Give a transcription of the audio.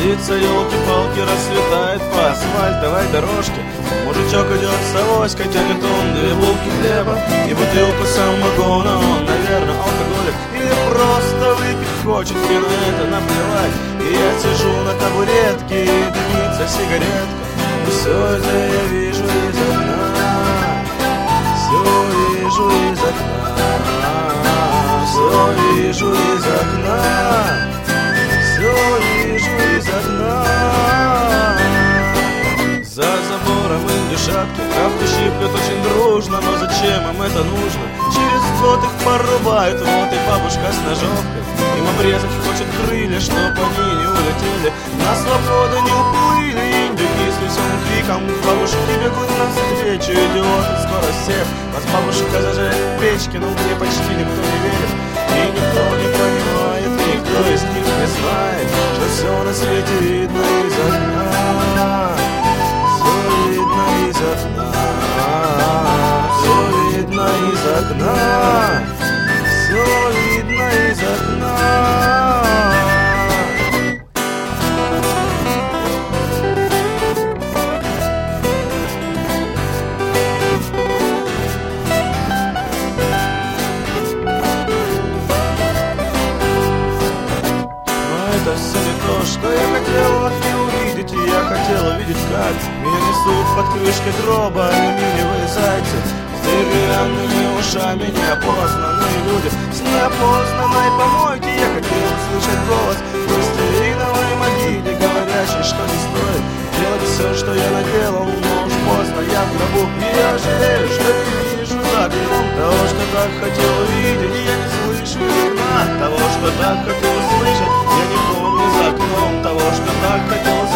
Садится елки-палки, расцветает по асфальтовой дорожке Мужичок идет с авоськой, тянет он две булки хлеба И бутылку самогона, он, наверное, алкоголик Или просто выпить хочет, мне на это наплевать. И я сижу на табуретке, и дымится сигаретка. И все это я вижу из окна. Все вижу из окна. Все вижу из окна индюшатки Травку щиплют очень дружно Но зачем им это нужно? Через год их порубают Вот и бабушка с ножовкой. Им обрезать хочет крылья Чтоб они не улетели. На свободу не уплыли Индюки с веселым криком. Бабушки бегут навстречу Идиоты скоро всех Вас бабушка зажарит в печке Но мне почти никто не верит. И никто не понимает Никто из них не знает Что все на свете видно видно из окна. Но это все не то, что я хотел от не увидеть. И я хотел увидеть, как Меня несут под крышкой гроба Алюминиевые деревянными ушами Неопознанные люди. С неопознанной помойки Я хотел услышать голос. В пластилиновой могиле Говорящий, что не стоит. Делать все, что я наделал Но уж поздно, я в гробу И я жалею, что не вижу за окном Того, что так хотел увидеть. И я не слышу из Того, что так хотел услышать. Я не помню за окном Того, что так хотел